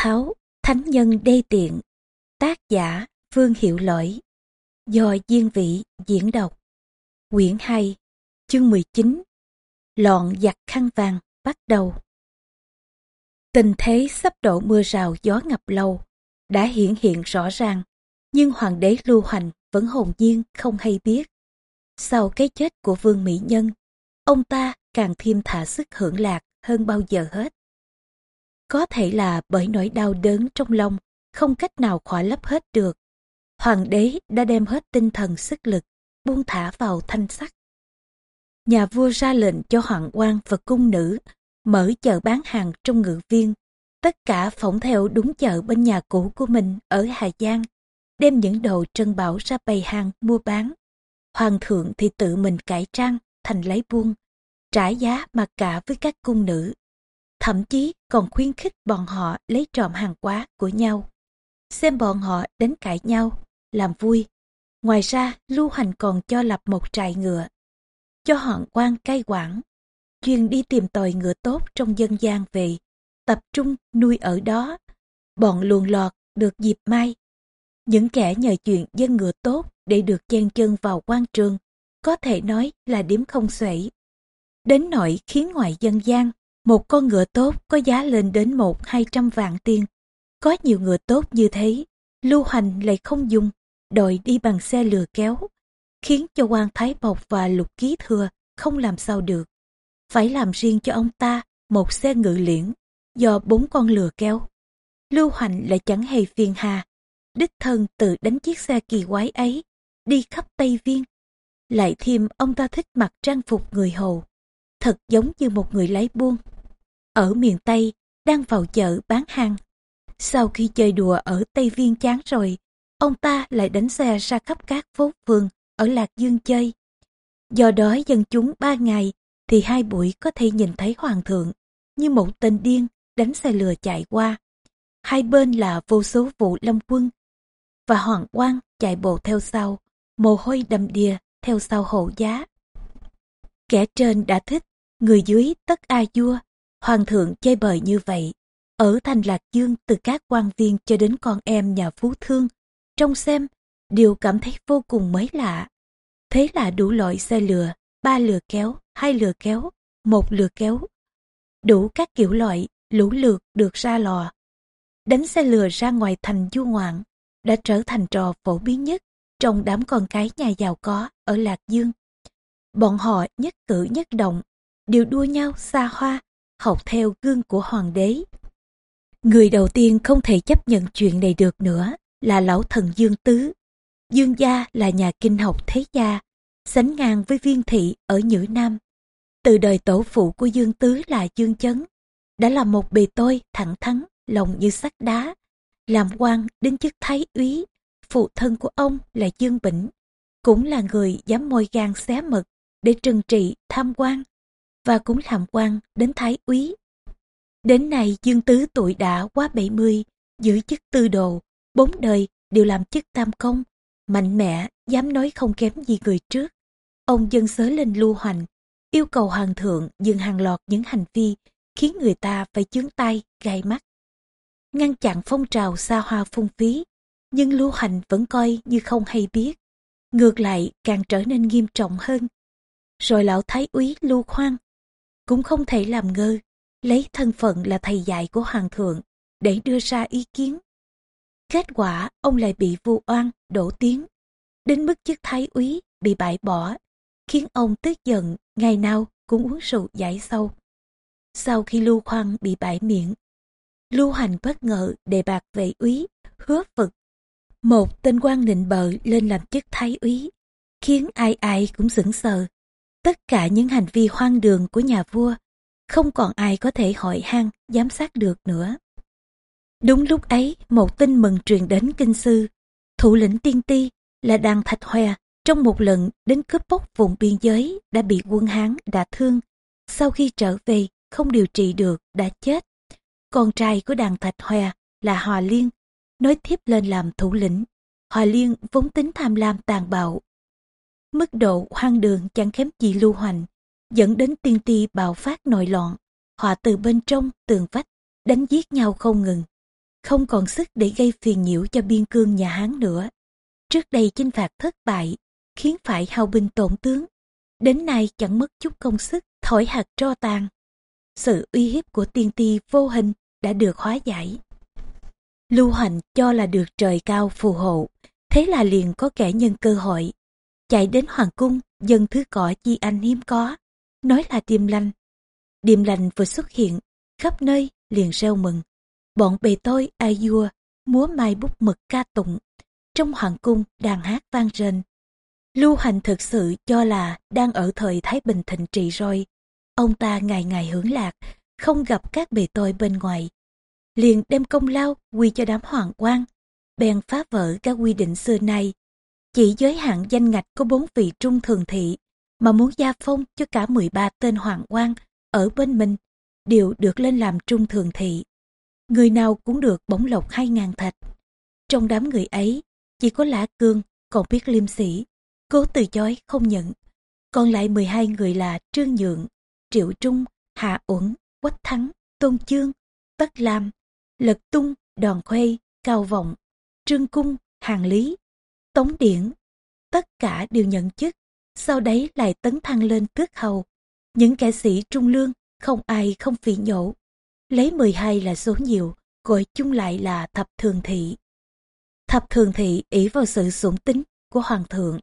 Tháo, Thánh Nhân Đê Tiện, tác giả vương Hiệu Lỗi, do Diên Vị diễn đọc. Quyển 2, chương 19, Lọn giặc khăn vàng bắt đầu. Tình thế sắp đổ mưa rào gió ngập lâu, đã hiển hiện rõ ràng, nhưng hoàng đế lưu hành vẫn hồn nhiên không hay biết. Sau cái chết của vương mỹ nhân, ông ta càng thêm thả sức hưởng lạc hơn bao giờ hết. Có thể là bởi nỗi đau đớn trong lòng, không cách nào khỏa lấp hết được. Hoàng đế đã đem hết tinh thần sức lực, buông thả vào thanh sắc. Nhà vua ra lệnh cho hoàng quan và cung nữ mở chợ bán hàng trong ngự viên. Tất cả phỏng theo đúng chợ bên nhà cũ của mình ở Hà Giang, đem những đồ trân bảo ra bày hàng mua bán. Hoàng thượng thì tự mình cải trang thành lấy buôn, trả giá mặc cả với các cung nữ thậm chí còn khuyến khích bọn họ lấy trộm hàng quá của nhau. Xem bọn họ đánh cãi nhau, làm vui. Ngoài ra, Lưu Hành còn cho lập một trại ngựa, cho họ quan cai quản, chuyên đi tìm tòi ngựa tốt trong dân gian về, tập trung nuôi ở đó. Bọn luồn lọt được dịp mai. Những kẻ nhờ chuyện dân ngựa tốt để được chen chân vào quan trường, có thể nói là điểm không xuể. Đến nỗi khiến ngoại dân gian một con ngựa tốt có giá lên đến một hai trăm vạn tiền. Có nhiều ngựa tốt như thế, lưu hành lại không dùng, đòi đi bằng xe lừa kéo, khiến cho quan Thái Bộc và Lục Ký Thừa không làm sao được. Phải làm riêng cho ông ta một xe ngự liễn, do bốn con lừa kéo. Lưu hành lại chẳng hề phiền hà, đích thân tự đánh chiếc xe kỳ quái ấy, đi khắp Tây Viên. Lại thêm ông ta thích mặc trang phục người hầu, thật giống như một người lái buôn ở miền Tây đang vào chợ bán hàng. Sau khi chơi đùa ở Tây Viên chán rồi, ông ta lại đánh xe ra khắp các phố phường ở Lạc Dương chơi. Do đó dân chúng ba ngày thì hai buổi có thể nhìn thấy hoàng thượng như một tên điên đánh xe lừa chạy qua. Hai bên là vô số vụ lâm quân và hoàng quan chạy bộ theo sau, mồ hôi đầm đìa theo sau hộ giá. Kẻ trên đã thích, người dưới tất ai vua Hoàng thượng chơi bời như vậy, ở thành Lạc Dương từ các quan viên cho đến con em nhà phú thương, trong xem, đều cảm thấy vô cùng mới lạ. Thế là đủ loại xe lừa, ba lừa kéo, hai lừa kéo, một lừa kéo. Đủ các kiểu loại, lũ lượt được ra lò. Đánh xe lừa ra ngoài thành du ngoạn, đã trở thành trò phổ biến nhất trong đám con cái nhà giàu có ở Lạc Dương. Bọn họ nhất cử nhất động, đều đua nhau xa hoa, học theo gương của hoàng đế. Người đầu tiên không thể chấp nhận chuyện này được nữa là lão thần Dương Tứ. Dương gia là nhà kinh học thế gia, sánh ngang với viên thị ở Nhữ Nam. Từ đời tổ phụ của Dương Tứ là Dương Chấn, đã là một bề tôi thẳng thắn, lòng như sắt đá, làm quan đến chức thái úy. Phụ thân của ông là Dương Bỉnh, cũng là người dám môi gan xé mực để trừng trị tham quan và cũng làm quan đến thái úy. Đến nay Dương Tứ tuổi đã quá 70, giữ chức tư đồ, bốn đời đều làm chức tam công, mạnh mẽ, dám nói không kém gì người trước. Ông dân sớ lên lưu hoành, yêu cầu hoàng thượng dừng hàng loạt những hành vi khiến người ta phải chướng tay, gai mắt. Ngăn chặn phong trào xa hoa phung phí, nhưng lưu hành vẫn coi như không hay biết. Ngược lại càng trở nên nghiêm trọng hơn. Rồi lão thái úy lưu khoan cũng không thể làm ngơ, lấy thân phận là thầy dạy của hoàng thượng để đưa ra ý kiến. Kết quả ông lại bị vu oan, đổ tiếng, đến mức chức thái úy bị bãi bỏ, khiến ông tức giận ngày nào cũng uống rượu giải sâu. Sau khi Lưu Khoan bị bãi miệng, Lưu Hành bất ngờ đề bạc vệ úy, hứa vực. Một tên quan nịnh bợ lên làm chức thái úy, khiến ai ai cũng sững sờ tất cả những hành vi hoang đường của nhà vua, không còn ai có thể hỏi han giám sát được nữa. Đúng lúc ấy, một tin mừng truyền đến kinh sư, thủ lĩnh tiên ti là đàn thạch hòe trong một lần đến cướp bóc vùng biên giới đã bị quân Hán đả thương. Sau khi trở về, không điều trị được, đã chết. Con trai của đàn thạch hòe là Hòa Liên, nói tiếp lên làm thủ lĩnh. Hòa Liên vốn tính tham lam tàn bạo, Mức độ hoang đường chẳng kém gì lưu hoành, dẫn đến tiên ti bạo phát nội loạn, họa từ bên trong tường vách, đánh giết nhau không ngừng. không còn sức để gây phiền nhiễu cho biên cương nhà Hán nữa. Trước đây chinh phạt thất bại, khiến phải hao binh tổn tướng. Đến nay chẳng mất chút công sức, thổi hạt tro tàn. Sự uy hiếp của tiên ti vô hình đã được hóa giải. Lưu Hành cho là được trời cao phù hộ, thế là liền có kẻ nhân cơ hội. Chạy đến Hoàng cung, dân thứ cỏ chi anh hiếm có, nói là điềm lành. Điềm lành vừa xuất hiện, khắp nơi liền reo mừng. Bọn bề tôi ai vua, múa mai bút mực ca tụng. Trong hoàng cung đàn hát vang rền. Lưu Hành thực sự cho là đang ở thời Thái Bình thịnh trị rồi. Ông ta ngày ngày hưởng lạc, không gặp các bề tôi bên ngoài. Liền đem công lao quy cho đám hoàng quan, bèn phá vỡ các quy định xưa nay. Chỉ giới hạn danh ngạch có bốn vị trung thường thị, mà muốn gia phong cho cả 13 tên hoàng quan ở bên mình, đều được lên làm trung thường thị. Người nào cũng được bổng lộc hai ngàn thạch. Trong đám người ấy, chỉ có Lã Cương còn biết liêm sĩ, cố từ chối không nhận. Còn lại 12 người là Trương Nhượng, Triệu Trung, Hạ Uẩn, Quách Thắng, Tôn Chương, Tất Lam, Lật Tung, Đòn Khuê, Cao Vọng, Trương Cung, Hàng Lý, Tống Điển. Tất cả đều nhận chức, sau đấy lại tấn thăng lên tước hầu. Những kẻ sĩ trung lương, không ai không phỉ nhổ. Lấy 12 là số nhiều, gọi chung lại là thập thường thị. Thập thường thị ỷ vào sự sủng tính của hoàng thượng,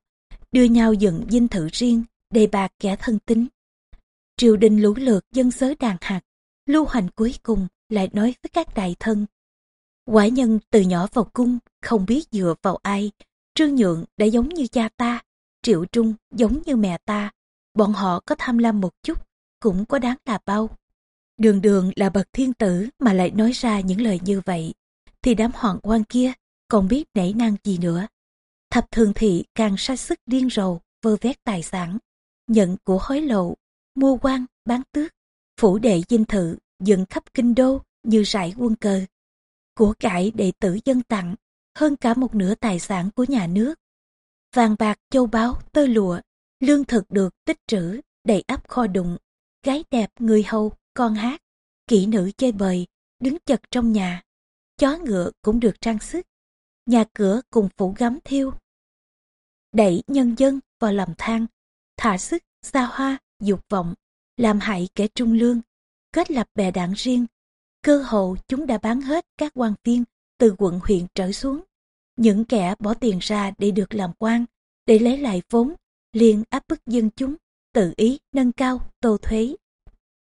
đưa nhau dựng dinh thự riêng, đề bạc kẻ thân tính. Triều đình lũ lượt dân sớ đàn hạt, lưu hành cuối cùng lại nói với các đại thân. Quả nhân từ nhỏ vào cung, không biết dựa vào ai. Trương Nhượng đã giống như cha ta, Triệu Trung giống như mẹ ta. Bọn họ có tham lam một chút, cũng có đáng là bao. Đường đường là bậc thiên tử mà lại nói ra những lời như vậy, thì đám hoàng quan kia còn biết nảy năng gì nữa. Thập thường thị càng sa sức điên rồ, vơ vét tài sản, nhận của hối lộ, mua quan, bán tước, phủ đệ dinh thự, dựng khắp kinh đô như rải quân cờ. Của cải đệ tử dân tặng, hơn cả một nửa tài sản của nhà nước. Vàng bạc, châu báu, tơ lụa, lương thực được tích trữ, đầy ắp kho đụng, gái đẹp, người hầu, con hát, kỹ nữ chơi bời, đứng chật trong nhà. Chó ngựa cũng được trang sức, nhà cửa cùng phủ gấm thiêu. Đẩy nhân dân vào lòng than, thả sức, xa hoa, dục vọng, làm hại kẻ trung lương, kết lập bè đảng riêng. Cơ hồ chúng đã bán hết các quan viên từ quận huyện trở xuống. Những kẻ bỏ tiền ra để được làm quan, để lấy lại vốn, liền áp bức dân chúng, tự ý nâng cao tô thuế.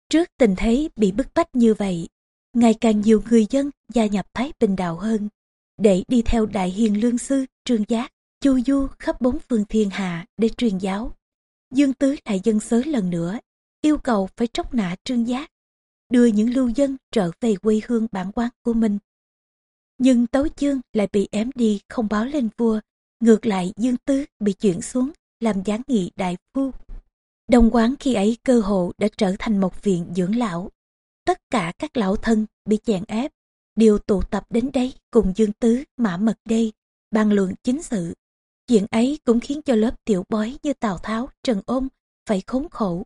Trước tình thế bị bức bách như vậy, ngày càng nhiều người dân gia nhập Thái Bình Đạo hơn, để đi theo Đại Hiền Lương Sư Trương Giác, chu du khắp bốn phương thiên hạ để truyền giáo. Dương Tứ lại dân sớ lần nữa, yêu cầu phải tróc nạ Trương Giác, đưa những lưu dân trở về quê hương bản quán của mình. Nhưng Tấu Chương lại bị ém đi không báo lên vua, ngược lại Dương Tứ bị chuyển xuống làm gián nghị đại phu. Đồng quán khi ấy cơ hộ đã trở thành một viện dưỡng lão. Tất cả các lão thân bị chèn ép, đều tụ tập đến đây cùng Dương Tứ, Mã Mật đây, bàn luận chính sự. Chuyện ấy cũng khiến cho lớp tiểu bói như Tào Tháo, Trần Ôn phải khốn khổ.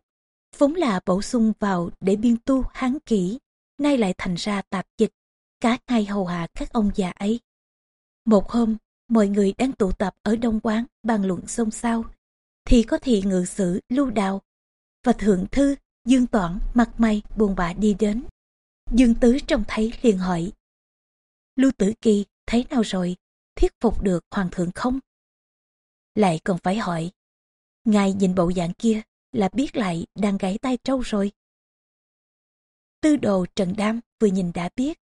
Vốn là bổ sung vào để biên tu hán kỹ, nay lại thành ra tạp dịch, cả ngày hầu hạ các ông già ấy. Một hôm, mọi người đang tụ tập ở đông quán bàn luận xôn xao thì có thị ngự sử lưu đào và thượng thư dương toản mặt mày buồn bã đi đến. Dương tứ trông thấy liền hỏi lưu tử kỳ thấy nào rồi? Thuyết phục được hoàng thượng không? Lại còn phải hỏi ngài nhìn bộ dạng kia là biết lại đang gãy tay trâu rồi? Tư đồ trần đam vừa nhìn đã biết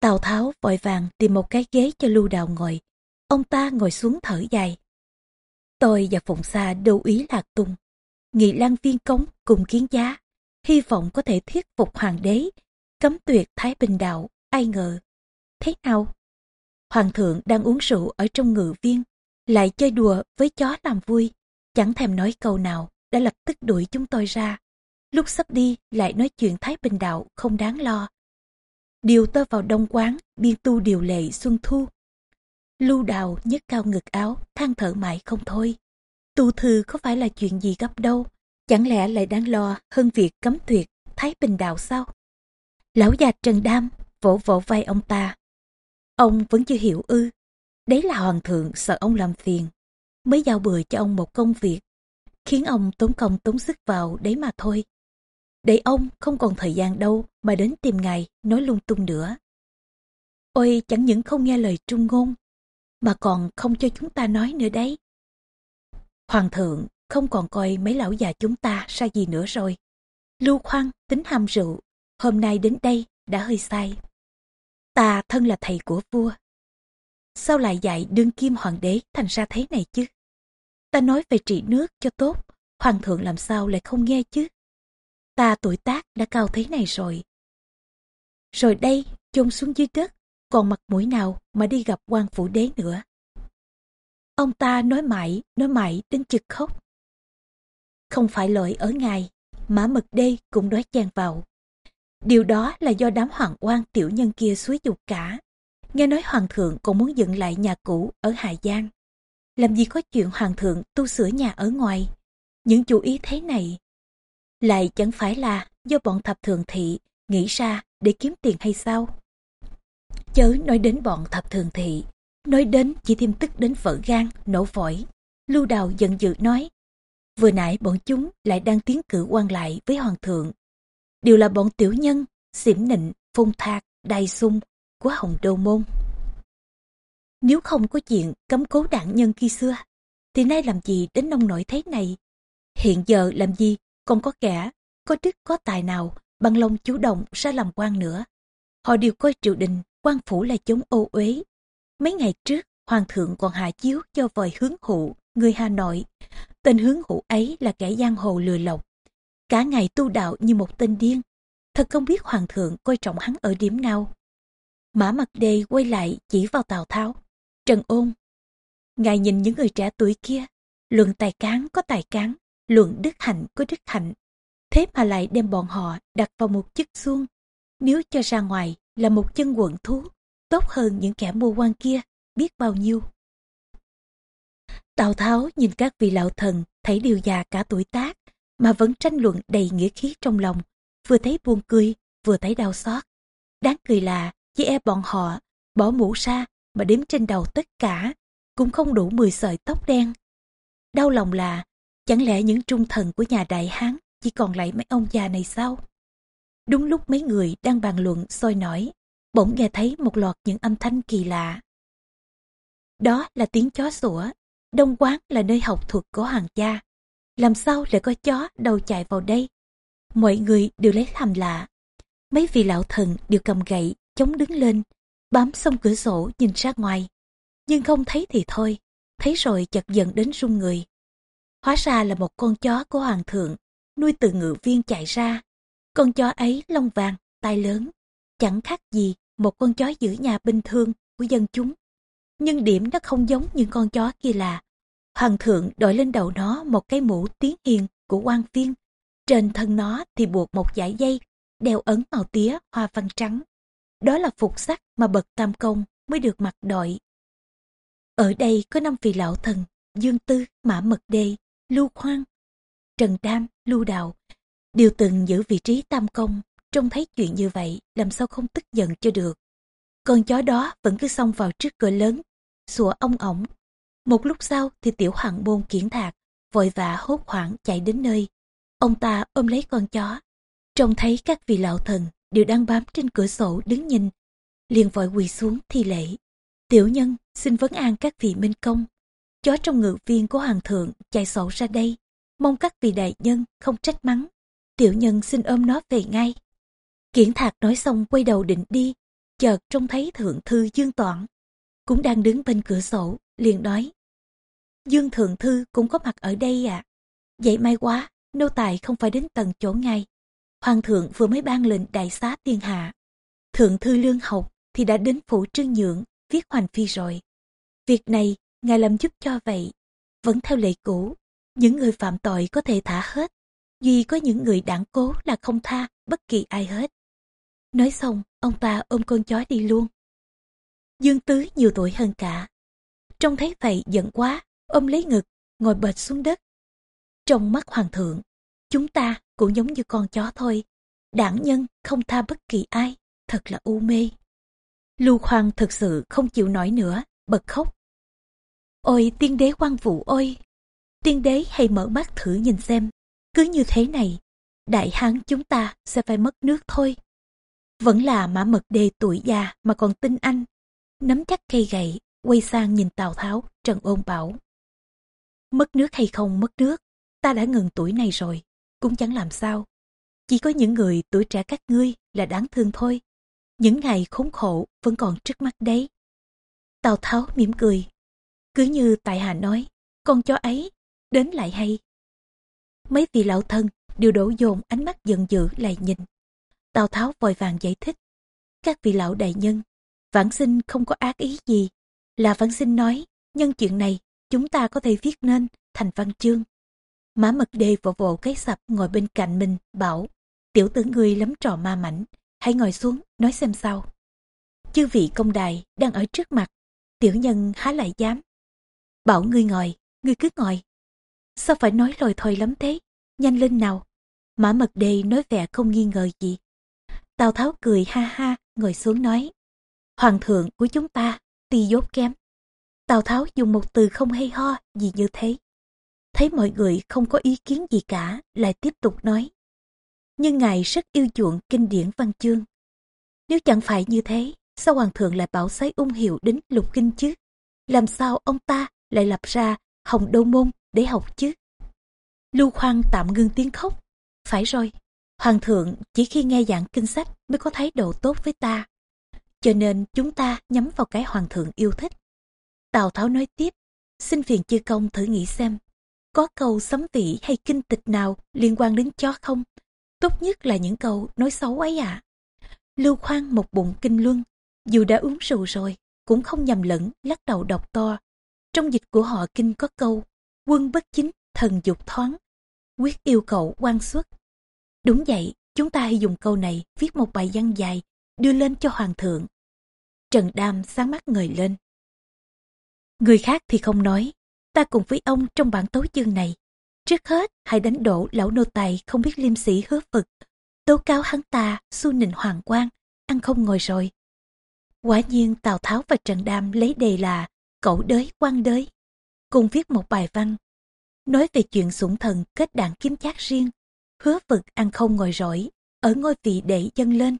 tào tháo vội vàng tìm một cái ghế cho lưu đào ngồi ông ta ngồi xuống thở dài Tôi và Phụng Sa đều ý Lạc Tung, nghị lan viên cống cùng kiến giá, hy vọng có thể thuyết phục hoàng đế, cấm tuyệt Thái Bình Đạo, ai ngờ. Thế nào? Hoàng thượng đang uống rượu ở trong ngự viên, lại chơi đùa với chó làm vui, chẳng thèm nói câu nào, đã lập tức đuổi chúng tôi ra. Lúc sắp đi lại nói chuyện Thái Bình Đạo không đáng lo. Điều tơ vào đông quán, biên tu điều lệ xuân thu, Lưu đào nhấc cao ngực áo, than thở mãi không thôi. Tu thư có phải là chuyện gì gấp đâu, chẳng lẽ lại đáng lo hơn việc cấm tuyệt Thái Bình Đạo sao? Lão già Trần Đam vỗ vỗ vai ông ta. Ông vẫn chưa hiểu ư. Đấy là hoàng thượng sợ ông làm phiền. Mới giao bừa cho ông một công việc. Khiến ông tốn công tốn sức vào đấy mà thôi. Để ông không còn thời gian đâu mà đến tìm ngài nói lung tung nữa. Ôi chẳng những không nghe lời trung ngôn, mà còn không cho chúng ta nói nữa đấy. Hoàng thượng không còn coi mấy lão già chúng ta ra gì nữa rồi. Lưu khoan tính ham rượu, hôm nay đến đây đã hơi sai. Ta thân là thầy của vua. Sao lại dạy đương kim hoàng đế thành ra thế này chứ? Ta nói về trị nước cho tốt, hoàng thượng làm sao lại không nghe chứ? Ta tuổi tác đã cao thế này rồi. Rồi đây, chôn xuống dưới đất, còn mặt mũi nào mà đi gặp quan phủ đế nữa. Ông ta nói mãi, nói mãi đến chực khóc. Không phải lỗi ở ngài, mã mực đê cũng nói chen vào. Điều đó là do đám hoàng quan tiểu nhân kia suối dục cả. Nghe nói hoàng thượng còn muốn dựng lại nhà cũ ở Hà Giang. Làm gì có chuyện hoàng thượng tu sửa nhà ở ngoài. Những chủ ý thế này lại chẳng phải là do bọn thập thường thị nghĩ ra để kiếm tiền hay sao? Chớ nói đến bọn thập thường thị, nói đến chỉ thêm tức đến vỡ gan, nổ phổi. Lưu Đào giận dữ nói, vừa nãy bọn chúng lại đang tiến cử quan lại với hoàng thượng. Đều là bọn tiểu nhân, xỉm nịnh, phung thạc, đai sung của Hồng Đô Môn. Nếu không có chuyện cấm cố đảng nhân khi xưa, thì nay làm gì đến nông nổi thế này? Hiện giờ làm gì còn có kẻ, có đức có tài nào bằng lòng chủ động ra làm quan nữa. Họ đều coi triều đình, quan phủ là chống ô uế. Mấy ngày trước, hoàng thượng còn hạ chiếu cho vòi hướng hụ, người Hà Nội. Tên hướng hụ ấy là kẻ giang hồ lừa lọc. Cả ngày tu đạo như một tên điên. Thật không biết hoàng thượng coi trọng hắn ở điểm nào. Mã mặt đề quay lại chỉ vào Tào Tháo. Trần ôn. Ngài nhìn những người trẻ tuổi kia. Luận tài cán có tài cán, luận đức hạnh có đức hạnh. Thế mà lại đem bọn họ đặt vào một chức xuông. Nếu cho ra ngoài là một chân quận thú, tốt hơn những kẻ mua quan kia, biết bao nhiêu. Tào Tháo nhìn các vị lão thần thấy điều già cả tuổi tác, mà vẫn tranh luận đầy nghĩa khí trong lòng, vừa thấy buồn cười, vừa thấy đau xót. Đáng cười là, chỉ e bọn họ, bỏ mũ ra mà đếm trên đầu tất cả, cũng không đủ 10 sợi tóc đen. Đau lòng là, chẳng lẽ những trung thần của nhà Đại Hán chỉ còn lại mấy ông già này sao? Đúng lúc mấy người đang bàn luận sôi nổi, bỗng nghe thấy một loạt những âm thanh kỳ lạ. Đó là tiếng chó sủa, đông quán là nơi học thuật của hoàng gia. Làm sao lại có chó đầu chạy vào đây? Mọi người đều lấy làm lạ. Mấy vị lão thần đều cầm gậy, chống đứng lên, bám xong cửa sổ nhìn ra ngoài. Nhưng không thấy thì thôi, thấy rồi chật giận đến run người. Hóa ra là một con chó của hoàng thượng, nuôi từ ngự viên chạy ra. Con chó ấy lông vàng, tai lớn, chẳng khác gì một con chó giữ nhà bình thường của dân chúng. Nhưng điểm nó không giống những con chó kia là Hoàng thượng đội lên đầu nó một cái mũ tiếng hiền của quan viên. Trên thân nó thì buộc một dải dây, đeo ấn màu tía hoa văn trắng. Đó là phục sắc mà bậc tam công mới được mặc đội. Ở đây có năm vị lão thần, Dương Tư, Mã Mật Đê, Lưu Khoan, Trần Đam, Lưu Đào, đều từng giữ vị trí tam công Trông thấy chuyện như vậy, làm sao không tức giận cho được. Con chó đó vẫn cứ xông vào trước cửa lớn, sủa ông ổng. Một lúc sau thì tiểu hoàng môn kiển thạc, vội vã hốt hoảng chạy đến nơi. Ông ta ôm lấy con chó. Trông thấy các vị lão thần đều đang bám trên cửa sổ đứng nhìn. liền vội quỳ xuống thi lễ. Tiểu nhân xin vấn an các vị minh công. Chó trong ngự viên của hoàng thượng chạy sổ ra đây. Mong các vị đại nhân không trách mắng. Tiểu nhân xin ôm nó về ngay. Kiển thạc nói xong quay đầu định đi, chợt trông thấy thượng thư Dương Toản, cũng đang đứng bên cửa sổ, liền nói. Dương thượng thư cũng có mặt ở đây à? Vậy may quá, nô tài không phải đến tầng chỗ ngay. Hoàng thượng vừa mới ban lệnh đại xá thiên hạ. Thượng thư lương học thì đã đến phủ trương nhượng, viết hoành phi rồi. Việc này, ngài làm giúp cho vậy. Vẫn theo lệ cũ, những người phạm tội có thể thả hết. Duy có những người đảng cố là không tha bất kỳ ai hết. Nói xong, ông ta ôm con chó đi luôn. Dương Tứ nhiều tuổi hơn cả. Trông thấy vậy giận quá, ôm lấy ngực, ngồi bệt xuống đất. Trong mắt hoàng thượng, chúng ta cũng giống như con chó thôi. Đảng nhân không tha bất kỳ ai, thật là u mê. Lưu Khoan thực sự không chịu nổi nữa, bật khóc. Ôi tiên đế quan vụ ôi! Tiên đế hãy mở mắt thử nhìn xem. Cứ như thế này, đại hán chúng ta sẽ phải mất nước thôi. Vẫn là mã mật đề tuổi già mà còn tin anh. Nắm chắc cây gậy, quay sang nhìn Tào Tháo, Trần Ôn bảo. Mất nước hay không mất nước, ta đã ngừng tuổi này rồi, cũng chẳng làm sao. Chỉ có những người tuổi trẻ các ngươi là đáng thương thôi. Những ngày khốn khổ vẫn còn trước mắt đấy. Tào Tháo mỉm cười. Cứ như tại hạ nói, con chó ấy, đến lại hay. Mấy vị lão thân đều đổ dồn ánh mắt giận dữ lại nhìn. Tào Tháo vội vàng giải thích. Các vị lão đại nhân, vãn sinh không có ác ý gì. Là vãn sinh nói, nhân chuyện này chúng ta có thể viết nên thành văn chương. Mã mật đê vỗ vỗ cái sập ngồi bên cạnh mình, bảo, tiểu tử ngươi lắm trò ma mảnh, hãy ngồi xuống, nói xem sao. Chư vị công đài đang ở trước mặt, tiểu nhân há lại dám. Bảo ngươi ngồi, ngươi cứ ngồi. Sao phải nói lồi thôi lắm thế, nhanh lên nào. Mã mật đề nói vẻ không nghi ngờ gì. Tào Tháo cười ha ha, ngồi xuống nói. Hoàng thượng của chúng ta, ti dốt kém. Tào Tháo dùng một từ không hay ho gì như thế. Thấy mọi người không có ý kiến gì cả, lại tiếp tục nói. Nhưng Ngài rất yêu chuộng kinh điển văn chương. Nếu chẳng phải như thế, sao Hoàng thượng lại bảo sái ung hiệu đến lục kinh chứ? Làm sao ông ta lại lập ra hồng đô môn để học chứ? Lưu Khoan tạm ngưng tiếng khóc. Phải rồi, Hoàng thượng chỉ khi nghe giảng kinh sách mới có thái độ tốt với ta. Cho nên chúng ta nhắm vào cái Hoàng thượng yêu thích. Tào Tháo nói tiếp, xin phiền chư công thử nghĩ xem, có câu sấm vị hay kinh tịch nào liên quan đến chó không? Tốt nhất là những câu nói xấu ấy à. Lưu khoan một bụng kinh luân, dù đã uống rượu rồi, cũng không nhầm lẫn lắc đầu đọc to. Trong dịch của họ kinh có câu, quân bất chính, thần dục thoáng, quyết yêu cầu quan xuất. Đúng vậy, chúng ta hãy dùng câu này viết một bài văn dài, đưa lên cho hoàng thượng. Trần Đam sáng mắt người lên, Người khác thì không nói, ta cùng với ông trong bản tấu chương này. Trước hết, hãy đánh đổ lão nô tài không biết liêm sĩ hứa vực. Tố cáo hắn ta, xu nịnh hoàng quan, ăn không ngồi rồi. Quả nhiên Tào Tháo và Trần Đam lấy đề là cậu đới quan đới. Cùng viết một bài văn, nói về chuyện sủng thần kết đảng kiếm chác riêng, hứa vực ăn không ngồi rỗi, ở ngôi vị để dâng lên.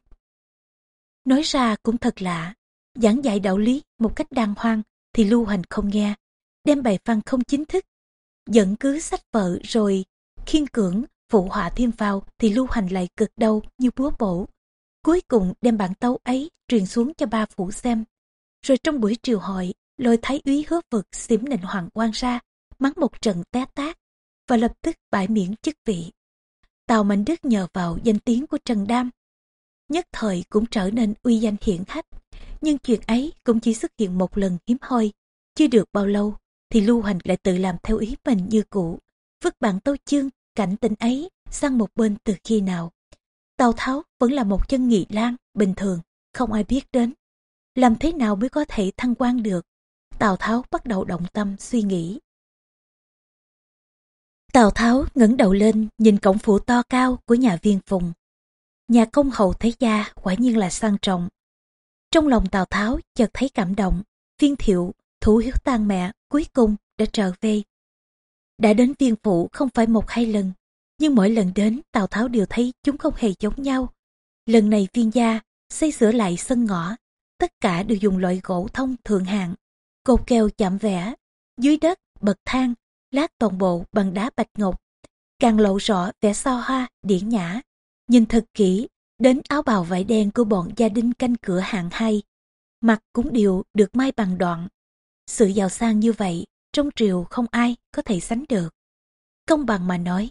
Nói ra cũng thật lạ, giảng dạy đạo lý một cách đàng hoàng, thì lưu hành không nghe, đem bài văn không chính thức. Dẫn cứ sách vợ rồi khiên cưỡng phụ họa thêm vào thì lưu hành lại cực đau như búa bổ. Cuối cùng đem bản tấu ấy truyền xuống cho ba phủ xem. Rồi trong buổi triều hội, lôi thái úy hứa vực xỉm nịnh hoàng quan ra, mắng một trận té tát và lập tức bãi miễn chức vị. Tào Mạnh Đức nhờ vào danh tiếng của Trần Đam, nhất thời cũng trở nên uy danh hiển hách nhưng chuyện ấy cũng chỉ xuất hiện một lần hiếm hoi. Chưa được bao lâu, thì Lưu Hành lại tự làm theo ý mình như cũ, vứt bản tấu chương, cảnh tình ấy sang một bên từ khi nào. Tào Tháo vẫn là một chân nghị lan, bình thường, không ai biết đến. Làm thế nào mới có thể thăng quan được? Tào Tháo bắt đầu động tâm suy nghĩ. Tào Tháo ngẩng đầu lên nhìn cổng phủ to cao của nhà viên phùng. Nhà công hậu thế gia quả nhiên là sang trọng, trong lòng Tào Tháo chợt thấy cảm động, viên thiệu, thủ hiếu tang mẹ, cuối cùng đã trở về. Đã đến viên phủ không phải một hai lần, nhưng mỗi lần đến Tào Tháo đều thấy chúng không hề giống nhau. Lần này viên gia xây sửa lại sân ngõ, tất cả đều dùng loại gỗ thông thượng hạng, cột keo chạm vẽ, dưới đất, bậc thang, lát toàn bộ bằng đá bạch ngọc, càng lộ rõ vẻ so hoa, điển nhã. Nhìn thật kỹ đến áo bào vải đen của bọn gia đình canh cửa hạng hai. Mặt cũng đều được may bằng đoạn. Sự giàu sang như vậy trong triều không ai có thể sánh được. Công bằng mà nói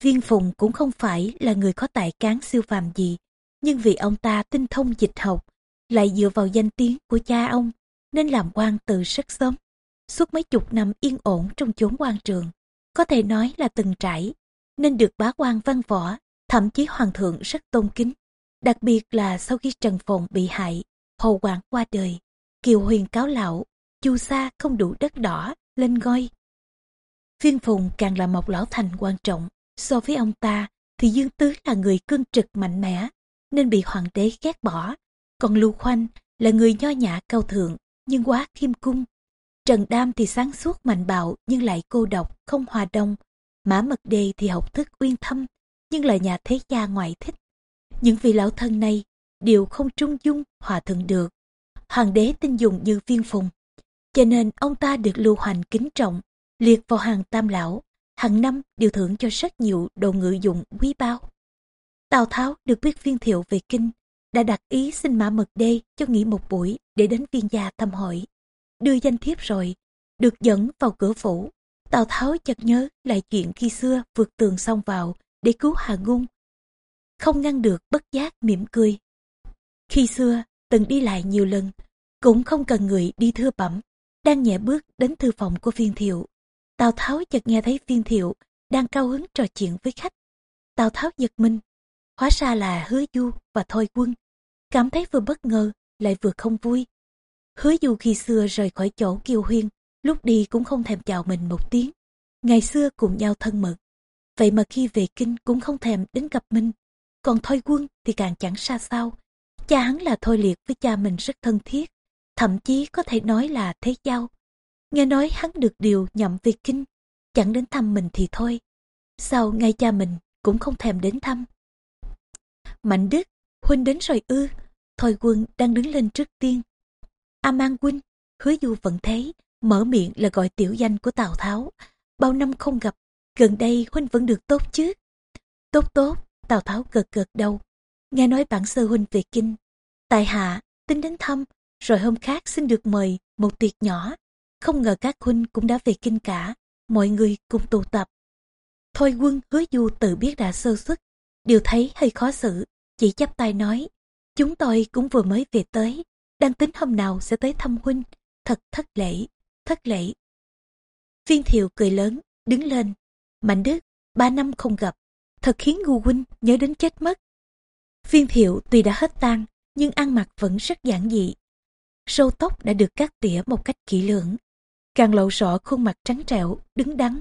viên phùng cũng không phải là người có tài cán siêu phàm gì nhưng vì ông ta tinh thông dịch học lại dựa vào danh tiếng của cha ông nên làm quan từ rất sớm suốt mấy chục năm yên ổn trong chốn quan trường có thể nói là từng trải nên được bá quan văn võ thậm chí hoàng thượng rất tôn kính Đặc biệt là sau khi Trần Phồn bị hại, Hồ quản qua đời, Kiều Huyền cáo lão, Chu Sa không đủ đất đỏ, lên ngôi. Viên Phùng càng là một lão thành quan trọng, so với ông ta thì Dương Tứ là người cương trực mạnh mẽ, nên bị hoàng đế ghét bỏ. Còn Lưu Khoanh là người nho nhã cao thượng, nhưng quá khiêm cung. Trần Đam thì sáng suốt mạnh bạo nhưng lại cô độc, không hòa đồng. Mã Mật Đề thì học thức uyên thâm, nhưng là nhà thế gia ngoại thích. Những vị lão thân này đều không trung dung, hòa thuận được. Hoàng đế tin dùng như viên phùng. Cho nên ông ta được lưu hành kính trọng, liệt vào hàng tam lão, hàng năm đều thưởng cho rất nhiều đồ ngự dụng quý bao. Tào Tháo được biết viên thiệu về kinh, đã đặt ý xin mã mật đê cho nghỉ một buổi để đến viên gia thăm hỏi. Đưa danh thiếp rồi, được dẫn vào cửa phủ. Tào Tháo chợt nhớ lại chuyện khi xưa vượt tường xong vào để cứu Hà Ngung. Không ngăn được bất giác mỉm cười. Khi xưa, từng đi lại nhiều lần, cũng không cần người đi thưa bẩm, đang nhẹ bước đến thư phòng của viên thiệu. Tào Tháo chợt nghe thấy viên thiệu đang cao hứng trò chuyện với khách. Tào Tháo giật mình, hóa ra là hứa du và thôi quân. Cảm thấy vừa bất ngờ, lại vừa không vui. Hứa dù khi xưa rời khỏi chỗ kiều huyên, lúc đi cũng không thèm chào mình một tiếng. Ngày xưa cùng nhau thân mật. Vậy mà khi về kinh cũng không thèm đến gặp mình. Còn thôi quân thì càng chẳng xa sao. Cha hắn là thôi liệt với cha mình rất thân thiết. Thậm chí có thể nói là thế giao. Nghe nói hắn được điều nhậm về kinh. Chẳng đến thăm mình thì thôi. Sau ngay cha mình cũng không thèm đến thăm. Mạnh Đức, Huynh đến rồi ư. Thôi quân đang đứng lên trước tiên. A mang huynh, hứa du vẫn thấy, mở miệng là gọi tiểu danh của Tào Tháo. Bao năm không gặp, gần đây huynh vẫn được tốt chứ. Tốt tốt, Tào Tháo gật gật đầu. Nghe nói bản sơ huynh về kinh. Tại hạ, tính đến thăm, rồi hôm khác xin được mời một tiệc nhỏ. Không ngờ các huynh cũng đã về kinh cả, mọi người cùng tụ tập. Thôi quân hứa du tự biết đã sơ xuất, điều thấy hơi khó xử, chỉ chắp tay nói, chúng tôi cũng vừa mới về tới, đang tính hôm nào sẽ tới thăm huynh, thật thất lễ, thất lễ. Viên thiệu cười lớn, đứng lên, mạnh đức, ba năm không gặp, thật khiến ngu huynh nhớ đến chết mất. Viên thiệu tuy đã hết tan, nhưng ăn mặc vẫn rất giản dị. Râu tóc đã được cắt tỉa một cách kỹ lưỡng, càng lộ rõ khuôn mặt trắng trẻo, đứng đắn.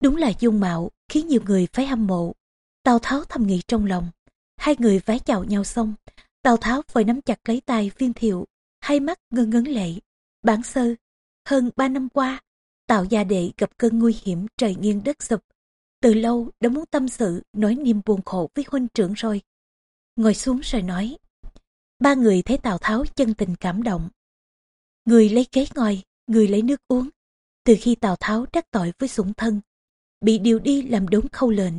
Đúng là dung mạo khiến nhiều người phải hâm mộ. Tào Tháo thầm nghĩ trong lòng, Hai người vái chào nhau xong, Tào Tháo vội nắm chặt lấy tay viên thiệu, hai mắt ngưng ngấn lệ. Bản sơ, hơn ba năm qua, Tào gia đệ gặp cơn nguy hiểm trời nghiêng đất sụp. Từ lâu đã muốn tâm sự nói niềm buồn khổ với huynh trưởng rồi. Ngồi xuống rồi nói. Ba người thấy Tào Tháo chân tình cảm động. Người lấy ghế ngồi, người lấy nước uống. Từ khi Tào Tháo đắc tội với sủng thân, bị điều đi làm đốn khâu lệnh,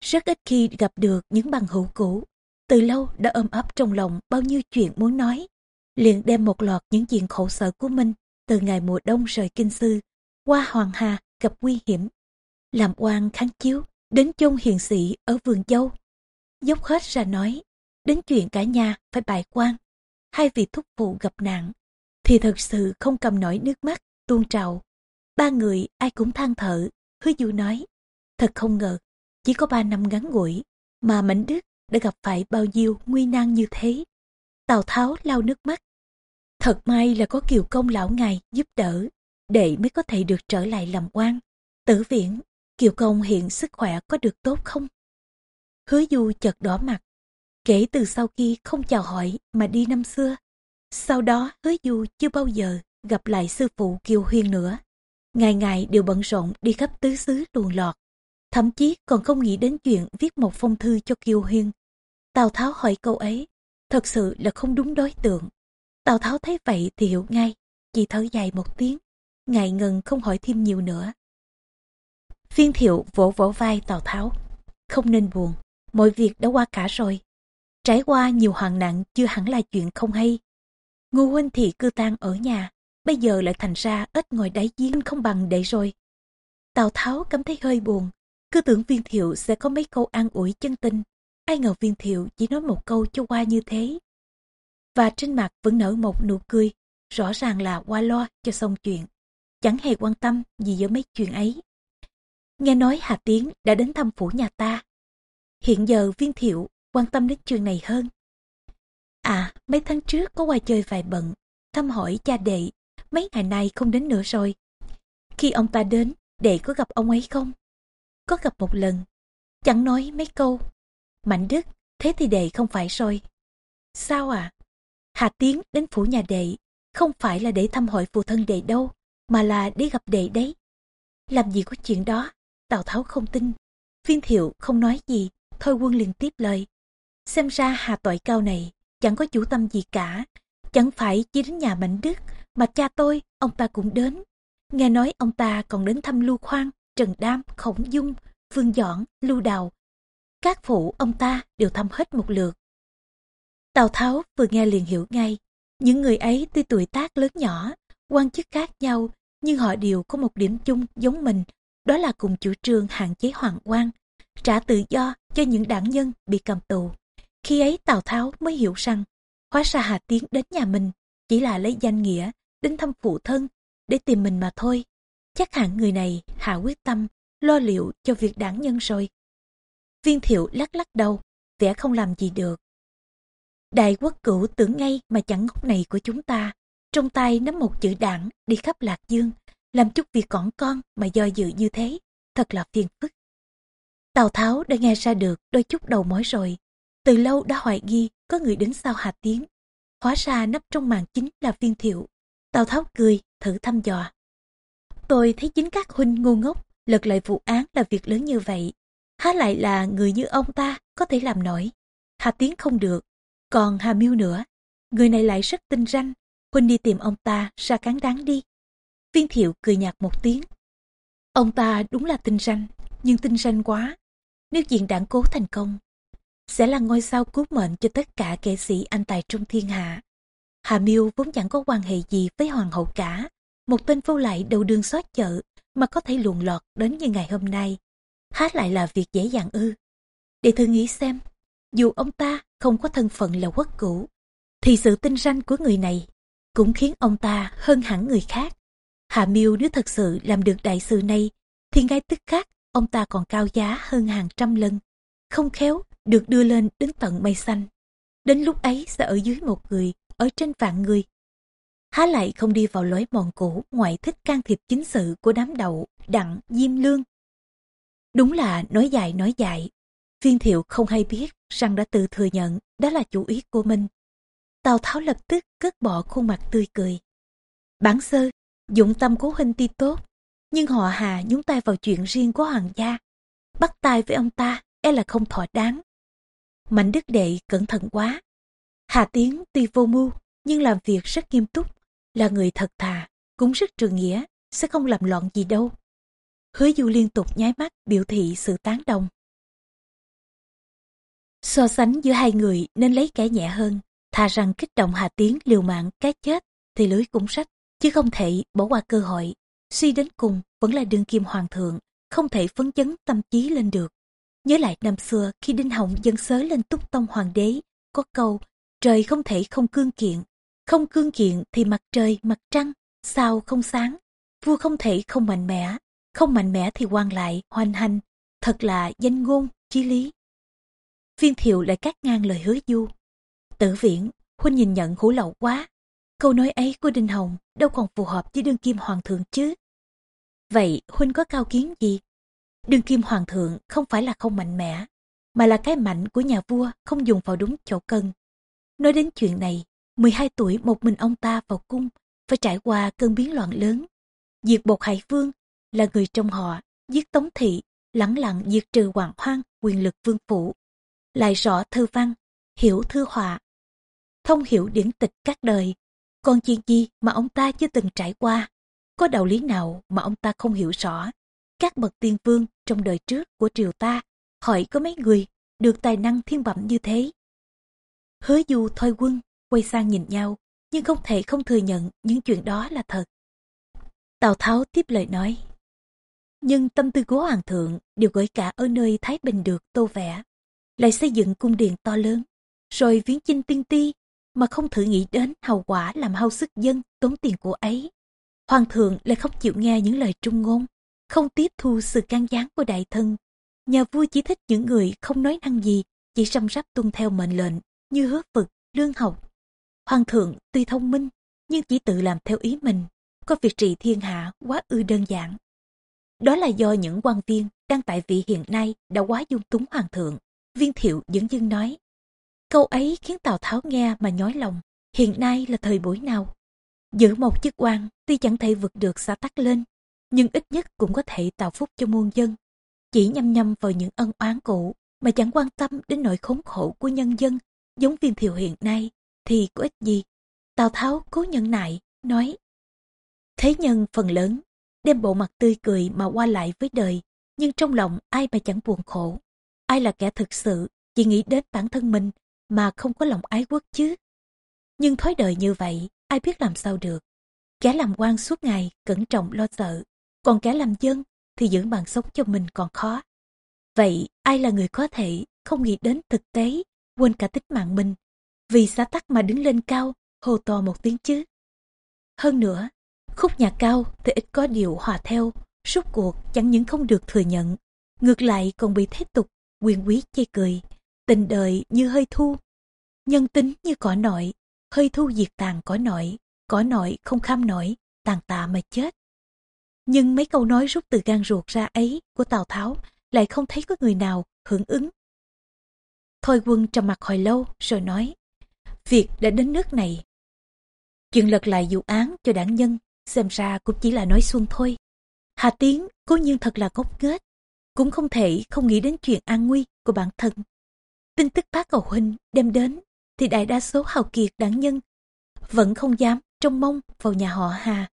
rất ít khi gặp được những bằng hữu cũ, từ lâu đã ôm ấp trong lòng bao nhiêu chuyện muốn nói. Liền đem một loạt những chuyện khổ sở của mình từ ngày mùa đông rời kinh sư, qua Hoàng Hà gặp nguy hiểm. Làm oan kháng chiếu, đến chôn hiền sĩ ở vườn châu Dốc hết ra nói, đến chuyện cả nhà phải bại quan. Hai vị thúc phụ gặp nạn, thì thật sự không cầm nổi nước mắt, tuôn trào. Ba người ai cũng than thở, hứa du nói, thật không ngờ chỉ có ba năm ngắn ngủi mà Mảnh Đức đã gặp phải bao nhiêu nguy nan như thế. Tào Tháo lau nước mắt. Thật may là có kiều công lão ngài giúp đỡ, để mới có thể được trở lại làm quan. Tử viễn, kiều công hiện sức khỏe có được tốt không? Hứa du chợt đỏ mặt. Kể từ sau khi không chào hỏi mà đi năm xưa, sau đó hứa du chưa bao giờ gặp lại sư phụ Kiều Huyên nữa. Ngày ngày đều bận rộn đi khắp tứ xứ luồn lọt, thậm chí còn không nghĩ đến chuyện viết một phong thư cho Kiều Huyên. Tào Tháo hỏi câu ấy, thật sự là không đúng đối tượng. Tào Tháo thấy vậy thì hiểu ngay, chỉ thở dài một tiếng, ngại ngần không hỏi thêm nhiều nữa. Viên thiệu vỗ vỗ vai Tào Tháo, không nên buồn, mọi việc đã qua cả rồi. Trải qua nhiều hoạn nạn chưa hẳn là chuyện không hay. Ngô huynh thì cư tang ở nhà, bây giờ lại thành ra ít ngồi đáy giếng không bằng để rồi. Tào Tháo cảm thấy hơi buồn, cứ tưởng viên thiệu sẽ có mấy câu an ủi chân tình. Ai ngờ viên thiệu chỉ nói một câu cho qua như thế. Và trên mặt vẫn nở một nụ cười, rõ ràng là qua lo cho xong chuyện. Chẳng hề quan tâm gì với mấy chuyện ấy. Nghe nói Hà Tiến đã đến thăm phủ nhà ta. Hiện giờ viên thiệu quan tâm đến chuyện này hơn. À, mấy tháng trước có qua chơi vài bận, thăm hỏi cha đệ, mấy ngày nay không đến nữa rồi. Khi ông ta đến, đệ có gặp ông ấy không? Có gặp một lần, chẳng nói mấy câu. Mạnh Đức, thế thì đệ không phải rồi. Sao à? Hà Tiến đến phủ nhà đệ, không phải là để thăm hỏi phụ thân đệ đâu, mà là để gặp đệ đấy. Làm gì có chuyện đó, Tào Tháo không tin. Viên thiệu không nói gì, thôi quân liền tiếp lời. Xem ra hà tội cao này, chẳng có chủ tâm gì cả. Chẳng phải chỉ đến nhà Mạnh Đức, mà cha tôi, ông ta cũng đến. Nghe nói ông ta còn đến thăm Lưu Khoan, Trần Đam, Khổng Dung, Vương Dõn, Lưu Đào. Các phụ ông ta đều thăm hết một lượt. Tào Tháo vừa nghe liền hiểu ngay, những người ấy tuy tuổi tác lớn nhỏ, quan chức khác nhau, nhưng họ đều có một điểm chung giống mình, đó là cùng chủ trương hạn chế hoàng quan, trả tự do cho những đảng nhân bị cầm tù. Khi ấy Tào Tháo mới hiểu rằng, hóa ra Hà Tiến đến nhà mình chỉ là lấy danh nghĩa, đến thăm phụ thân, để tìm mình mà thôi. Chắc hẳn người này hạ quyết tâm, lo liệu cho việc đảng nhân rồi. Viên thiệu lắc lắc đầu, vẻ không làm gì được. Đại quốc cửu tưởng ngay mà chẳng ngốc này của chúng ta, trong tay nắm một chữ đảng đi khắp Lạc Dương, làm chút việc cỏn con mà do dự như thế, thật là phiền phức. Tào Tháo đã nghe ra được đôi chút đầu mối rồi, từ lâu đã hoài nghi có người đứng sau Hà Tiến. Hóa ra nấp trong màn chính là viên thiệu. Tào Tháo cười, thử thăm dò. Tôi thấy chính các huynh ngu ngốc, lật lại vụ án là việc lớn như vậy. Há lại là người như ông ta có thể làm nổi. Hà Tiến không được, còn Hà Miêu nữa. Người này lại rất tinh ranh, huynh đi tìm ông ta ra cán đáng đi. Viên thiệu cười nhạt một tiếng. Ông ta đúng là tinh ranh, nhưng tinh ranh quá. Nếu diện đảng cố thành công, sẽ là ngôi sao cứu mệnh cho tất cả kẻ sĩ anh tài trong thiên hạ. Hà Miêu vốn chẳng có quan hệ gì với hoàng hậu cả, một tên vô lại đầu đường xót chợ mà có thể luồn lọt đến như ngày hôm nay. Hát lại là việc dễ dàng ư. Để thử nghĩ xem, dù ông ta không có thân phận là quốc cũ, thì sự tinh ranh của người này cũng khiến ông ta hơn hẳn người khác. Hà Miêu nếu thật sự làm được đại sự này, thì ngay tức khắc ông ta còn cao giá hơn hàng trăm lần. Không khéo, được đưa lên đến tận mây xanh. Đến lúc ấy sẽ ở dưới một người, ở trên vạn người. Há lại không đi vào lối mòn cũ ngoại thích can thiệp chính sự của đám đậu, đặng, diêm lương. Đúng là nói dài nói dài. Viên thiệu không hay biết rằng đã tự thừa nhận đó là chủ ý của mình. Tào Tháo lập tức cất bỏ khuôn mặt tươi cười. Bản sơ, dụng tâm cố huynh ti tốt, nhưng họ hà nhúng tay vào chuyện riêng của hoàng gia. Bắt tay với ông ta e là không thỏa đáng. Mạnh đức đệ cẩn thận quá. Hà Tiến tuy vô mưu, nhưng làm việc rất nghiêm túc, là người thật thà, cũng rất trường nghĩa, sẽ không làm loạn gì đâu. Hứa du liên tục nháy mắt biểu thị sự tán đồng. So sánh giữa hai người nên lấy kẻ nhẹ hơn, thà rằng kích động Hà Tiến liều mạng cái chết thì lưới cũng sách, chứ không thể bỏ qua cơ hội. Suy đến cùng vẫn là đương kim hoàng thượng, không thể phấn chấn tâm trí lên được. Nhớ lại năm xưa khi Đinh Hồng dân sớ lên túc tông hoàng đế, có câu trời không thể không cương kiện, không cương kiện thì mặt trời, mặt trăng, sao không sáng, vua không thể không mạnh mẽ, không mạnh mẽ thì quan lại, hoành hành, thật là danh ngôn, chí lý. Viên thiệu lại cắt ngang lời hứa du. Tử viễn, huynh nhìn nhận hủ lậu quá. Câu nói ấy của Đinh Hồng đâu còn phù hợp với đương kim hoàng thượng chứ. Vậy huynh có cao kiến gì? Đương kim hoàng thượng không phải là không mạnh mẽ, mà là cái mạnh của nhà vua không dùng vào đúng chỗ cần Nói đến chuyện này, 12 tuổi một mình ông ta vào cung, phải trải qua cơn biến loạn lớn. Diệt bột hải vương là người trong họ, giết tống thị, lẳng lặng diệt trừ hoàng hoang, quyền lực vương phủ. Lại rõ thư văn, hiểu thư họa, thông hiểu điển tịch các đời. Còn chuyện gì mà ông ta chưa từng trải qua? Có đạo lý nào mà ông ta không hiểu rõ? Các bậc tiên vương trong đời trước của triều ta, hỏi có mấy người được tài năng thiên bẩm như thế. Hứa du thôi quân, quay sang nhìn nhau, nhưng không thể không thừa nhận những chuyện đó là thật. Tào Tháo tiếp lời nói. Nhưng tâm tư của Hoàng thượng đều gửi cả ở nơi Thái Bình được tô vẽ, lại xây dựng cung điện to lớn, rồi viếng chinh tiên ti, mà không thử nghĩ đến hậu quả làm hao sức dân tốn tiền của ấy. Hoàng thượng lại không chịu nghe những lời trung ngôn, không tiếp thu sự can gián của đại thân. Nhà vua chỉ thích những người không nói năng gì, chỉ xăm rắp tuân theo mệnh lệnh như hứa vực, lương học. Hoàng thượng tuy thông minh, nhưng chỉ tự làm theo ý mình, có việc trị thiên hạ quá ư đơn giản. Đó là do những quan viên đang tại vị hiện nay đã quá dung túng hoàng thượng. Viên thiệu dẫn dưng nói. Câu ấy khiến Tào Tháo nghe mà nhói lòng. hiện nay là thời buổi nào. Giữ một chức quan tuy chẳng thể vượt được xã tắc lên, nhưng ít nhất cũng có thể tạo phúc cho muôn dân. Chỉ nhăm nhăm vào những ân oán cũ mà chẳng quan tâm đến nỗi khốn khổ của nhân dân giống viên thiệu hiện nay thì có ích gì. Tào Tháo cố nhận nại, nói Thế nhân phần lớn, đem bộ mặt tươi cười mà qua lại với đời, nhưng trong lòng ai mà chẳng buồn khổ. Ai là kẻ thực sự chỉ nghĩ đến bản thân mình mà không có lòng ái quốc chứ. Nhưng thói đời như vậy, ai biết làm sao được. Kẻ làm quan suốt ngày cẩn trọng lo sợ, còn kẻ làm dân thì giữ bằng sống cho mình còn khó. Vậy ai là người có thể không nghĩ đến thực tế, quên cả tính mạng mình, vì xã tắc mà đứng lên cao, hô to một tiếng chứ. Hơn nữa, khúc nhạc cao thì ít có điều hòa theo, rút cuộc chẳng những không được thừa nhận, ngược lại còn bị thế tục, quyền quý chê cười, tình đời như hơi thu, nhân tính như cỏ nội, hơi thu diệt tàn cỏ nội, cỏ nội không kham nổi, tàn tạ mà chết. Nhưng mấy câu nói rút từ gan ruột ra ấy của Tào Tháo lại không thấy có người nào hưởng ứng. Thôi quân trầm mặt hồi lâu rồi nói, việc đã đến nước này. Chuyện lật lại vụ án cho đảng nhân xem ra cũng chỉ là nói xuông thôi. Hà Tiến cố nhiên thật là gốc nghếch, cũng không thể không nghĩ đến chuyện an nguy của bản thân. Tin tức bác cầu huynh đem đến thì đại đa số hào kiệt đảng nhân vẫn không dám trông mong vào nhà họ Hà.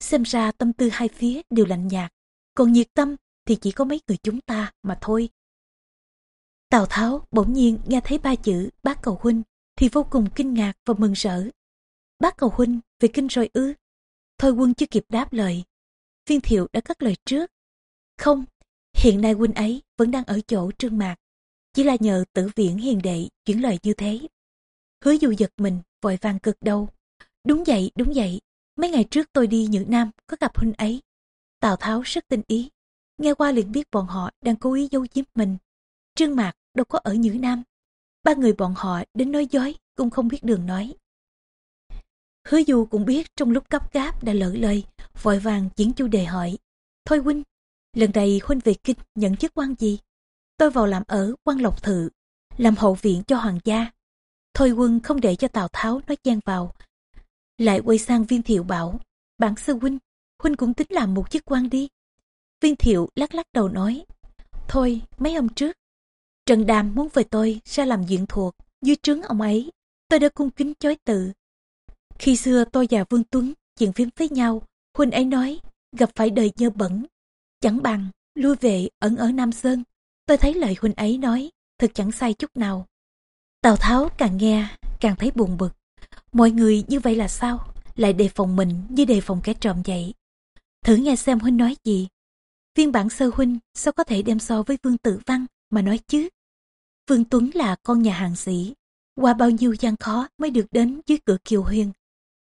Xem ra tâm tư hai phía đều lạnh nhạt, còn nhiệt tâm thì chỉ có mấy người chúng ta mà thôi. Tào Tháo bỗng nhiên nghe thấy ba chữ bác cầu huynh thì vô cùng kinh ngạc và mừng rỡ. Bác cầu huynh về kinh rồi ư? Thôi quân chưa kịp đáp lời. Viên thiệu đã cất lời trước. Không, hiện nay huynh ấy vẫn đang ở chỗ trương mạc. Chỉ là nhờ tử viễn hiền đệ chuyển lời như thế. Hứa dù giật mình, vội vàng cực đầu. Đúng vậy, đúng vậy. Mấy ngày trước tôi đi Nhữ Nam có gặp huynh ấy. Tào Tháo rất tinh ý. Nghe qua liền biết bọn họ đang cố ý giấu giếm mình. Trương Mạc đâu có ở Nhữ Nam. Ba người bọn họ đến nói dối cũng không biết đường nói. Hứa Du cũng biết trong lúc gấp gáp đã lỡ lời, vội vàng chuyển chủ đề hỏi. Thôi huynh, lần này huynh về kinh nhận chức quan gì? Tôi vào làm ở quan lộc thự, làm hậu viện cho hoàng gia. Thôi quân không để cho Tào Tháo nói chen vào. Lại quay sang viên thiệu bảo, bản sư huynh, huynh cũng tính làm một chức quan đi. Viên thiệu lắc lắc đầu nói, thôi mấy hôm trước, Trần Đàm muốn về tôi ra làm diện thuộc dưới trướng ông ấy. Tôi đã cung kính chối từ. Khi xưa tôi và Vương Tuấn chuyện phím với nhau, huynh ấy nói gặp phải đời nhơ bẩn. Chẳng bằng, lui về ẩn ở Nam Sơn. Tôi thấy lời huynh ấy nói, thật chẳng sai chút nào. Tào Tháo càng nghe, càng thấy buồn bực. Mọi người như vậy là sao? Lại đề phòng mình như đề phòng kẻ trộm vậy. Thử nghe xem huynh nói gì. Viên bản sơ huynh sao có thể đem so với Vương Tử Văn mà nói chứ? Vương Tuấn là con nhà hàng sĩ, qua bao nhiêu gian khó mới được đến dưới cửa Kiều Huyền.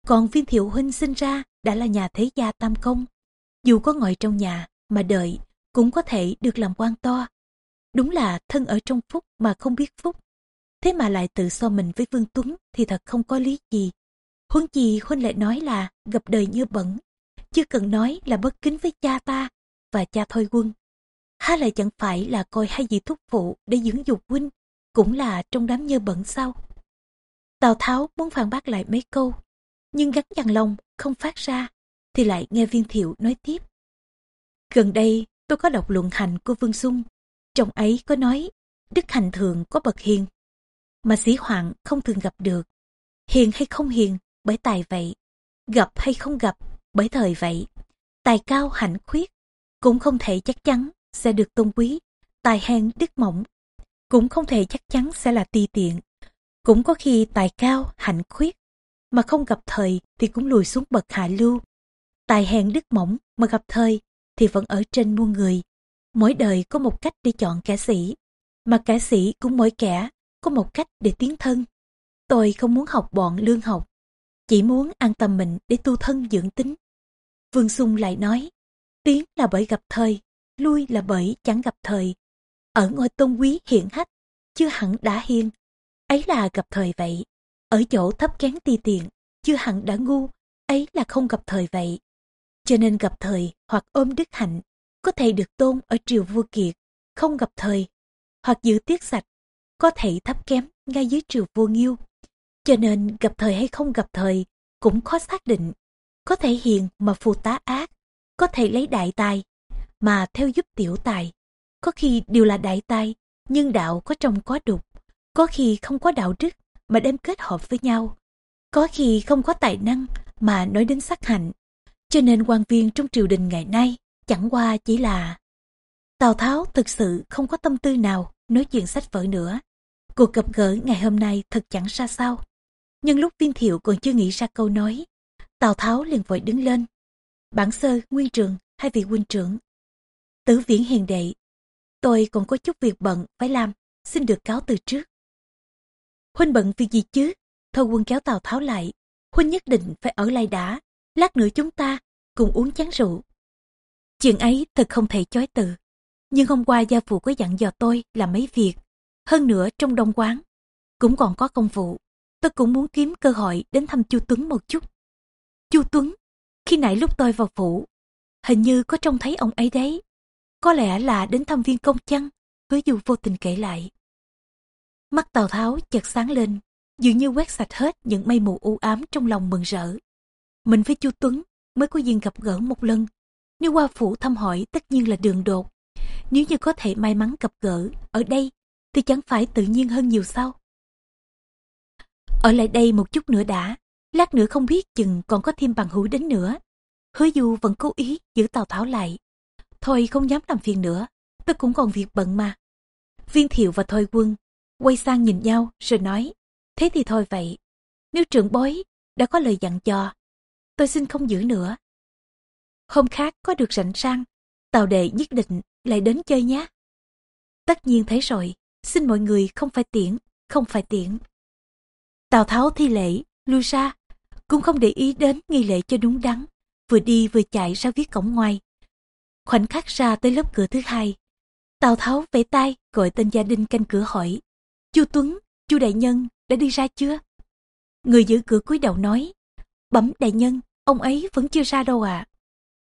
Còn viên thiệu huynh sinh ra đã là nhà thế gia tam công. Dù có ngồi trong nhà mà đợi, cũng có thể được làm quan to. Đúng là thân ở trong phúc mà không biết phúc. Thế mà lại tự so mình với Vương Tuấn thì thật không có lý gì. Huống gì huynh lại nói là gặp đời như bẩn. Chưa cần nói là bất kính với cha ta và cha thôi quân. Há lại chẳng phải là coi hai vị thúc phụ để dưỡng dục huynh, cũng là trong đám nhơ bẩn sao? Tào Tháo muốn phản bác lại mấy câu, nhưng gắn dằn lòng không phát ra, thì lại nghe viên thiệu nói tiếp. Gần đây tôi có đọc luận hành của Vương Xung, trong ấy có nói đức hành thường có bậc hiền, mà sĩ hoạn không thường gặp được. Hiền hay không hiền, bởi tài vậy. Gặp hay không gặp, bởi thời vậy. Tài cao hạnh khuyết, cũng không thể chắc chắn sẽ được tôn quý. Tài hèn đức mỏng, cũng không thể chắc chắn sẽ là ti tiện. Cũng có khi tài cao, hạnh khuyết, mà không gặp thời thì cũng lùi xuống bậc hạ lưu. Tài hèn đức mỏng mà gặp thời thì vẫn ở trên muôn người. Mỗi đời có một cách để chọn kẻ sĩ, mà kẻ sĩ cũng mỗi kẻ có một cách để tiến thân. Tôi không muốn học bọn lương học, chỉ muốn an tâm mình để tu thân dưỡng tính. Vương Sung lại nói, tiến là bởi gặp thời, lui là bởi chẳng gặp thời. Ở ngôi tôn quý hiện hách, chưa hẳn đã hiên, ấy là gặp thời vậy. Ở chỗ thấp kén ti tiện, chưa hẳn đã ngu, ấy là không gặp thời vậy. Cho nên gặp thời hoặc ôm đức hạnh, có thể được tôn ở triều vua kiệt, không gặp thời, hoặc giữ tiết sạch, có thể thấp kém ngay dưới triều vua nghiêu. Cho nên gặp thời hay không gặp thời cũng khó xác định. Có thể hiền mà phù tá ác, có thể lấy đại tài mà theo giúp tiểu tài. Có khi đều là đại tài, nhưng đạo có trong có đục. Có khi không có đạo đức mà đem kết hợp với nhau. Có khi không có tài năng mà nói đến sắc hạnh. Cho nên quan viên trong triều đình ngày nay chẳng qua chỉ là Tào Tháo thực sự không có tâm tư nào nói chuyện sách vở nữa. Cuộc gặp gỡ ngày hôm nay thật chẳng ra sao. Nhưng lúc viên thiệu còn chưa nghĩ ra câu nói, Tào Tháo liền vội đứng lên. Bản sơ, nguyên trường, hai vị huynh trưởng. Tử viễn hiền đệ, tôi còn có chút việc bận phải làm, xin được cáo từ trước. Huynh bận việc gì chứ? Thôi quân kéo Tào Tháo lại. Huynh nhất định phải ở lại đã, lát nữa chúng ta cùng uống chén rượu. Chuyện ấy thật không thể chối từ. Nhưng hôm qua gia phụ có dặn dò tôi là mấy việc. Hơn nữa trong đông quán, cũng còn có công vụ. Tôi cũng muốn kiếm cơ hội đến thăm Chu Tuấn một chút. Chu Tuấn, khi nãy lúc tôi vào phủ, hình như có trông thấy ông ấy đấy. Có lẽ là đến thăm viên công chăng, hứa du vô tình kể lại. Mắt Tào Tháo chợt sáng lên, dường như quét sạch hết những mây mù u ám trong lòng mừng rỡ. Mình với Chu Tuấn mới có duyên gặp gỡ một lần. Nếu qua phủ thăm hỏi tất nhiên là đường đột. Nếu như có thể may mắn gặp gỡ ở đây thì chẳng phải tự nhiên hơn nhiều sao. Ở lại đây một chút nữa đã, lát nữa không biết chừng còn có thêm bằng hữu đến nữa. Hứa du vẫn cố ý giữ Tào Tháo lại. Thôi không dám làm phiền nữa, tôi cũng còn việc bận mà. Viên thiệu và Thôi quân quay sang nhìn nhau rồi nói, thế thì thôi vậy. Nếu trưởng bối đã có lời dặn dò, tôi xin không giữ nữa. Hôm khác có được rảnh sang, Tào đệ nhất định lại đến chơi nhé. Tất nhiên thấy rồi, xin mọi người không phải tiễn, không phải tiễn. Tào Tháo thi lễ, lui ra, cũng không để ý đến nghi lễ cho đúng đắn, vừa đi vừa chạy ra viết cổng ngoài. Khoảnh khắc ra tới lớp cửa thứ hai, Tào Tháo vẫy tay gọi tên gia đình canh cửa hỏi, Chu Tuấn, Chu đại nhân đã đi ra chưa? Người giữ cửa cúi đầu nói, bẩm đại nhân, ông ấy vẫn chưa ra đâu ạ. À.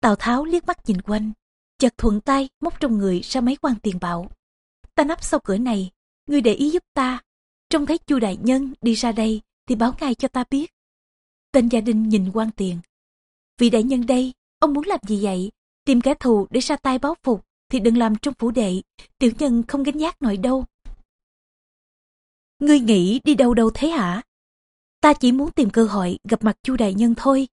Tào Tháo liếc mắt nhìn quanh, chợt thuận tay móc trong người ra mấy quan tiền bảo. Ta nắp sau cửa này, người để ý giúp ta. Trông thấy chu đại nhân đi ra đây thì báo ngay cho ta biết. Tên gia đình nhìn quan tiền. Vị đại nhân đây, ông muốn làm gì vậy? Tìm kẻ thù để ra tay báo phục thì đừng làm trong phủ đệ. Tiểu nhân không gánh giác nổi đâu. Ngươi nghĩ đi đâu đâu thế hả? Ta chỉ muốn tìm cơ hội gặp mặt chu đại nhân thôi.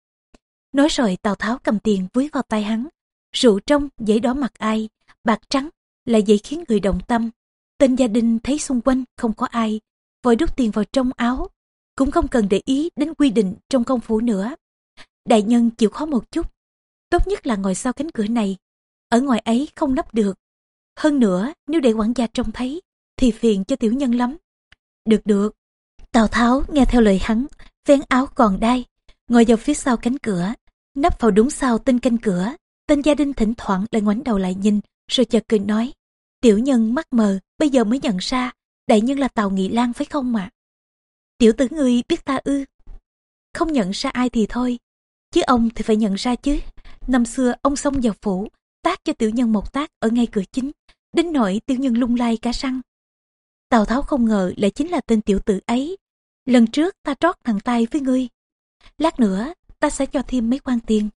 Nói rồi Tào Tháo cầm tiền vúi vào tay hắn. Rượu trong dễ đỏ mặt ai, bạc trắng là dễ khiến người động tâm. Tên gia đình thấy xung quanh không có ai, vội đút tiền vào trong áo. Cũng không cần để ý đến quy định trong công phủ nữa. Đại nhân chịu khó một chút. Tốt nhất là ngồi sau cánh cửa này. Ở ngoài ấy không nấp được. Hơn nữa, nếu để quản gia trông thấy, thì phiền cho tiểu nhân lắm. Được được. Tào Tháo nghe theo lời hắn, vén áo còn đai, ngồi vào phía sau cánh cửa, nấp vào đúng sau tên canh cửa. Tên gia đình thỉnh thoảng lại ngoảnh đầu lại nhìn, rồi chợt cười nói. Tiểu nhân mắt mờ, bây giờ mới nhận ra, đại nhân là Tào Nghị Lan phải không ạ? Tiểu tử ngươi biết ta ư? Không nhận ra ai thì thôi, chứ ông thì phải nhận ra chứ. Năm xưa ông xông vào phủ, tác cho tiểu nhân một tác ở ngay cửa chính, đến nỗi tiểu nhân lung lay cả răng. Tào Tháo không ngờ lại chính là tên tiểu tử ấy. Lần trước ta trót thằng tay với ngươi. Lát nữa ta sẽ cho thêm mấy quan tiền.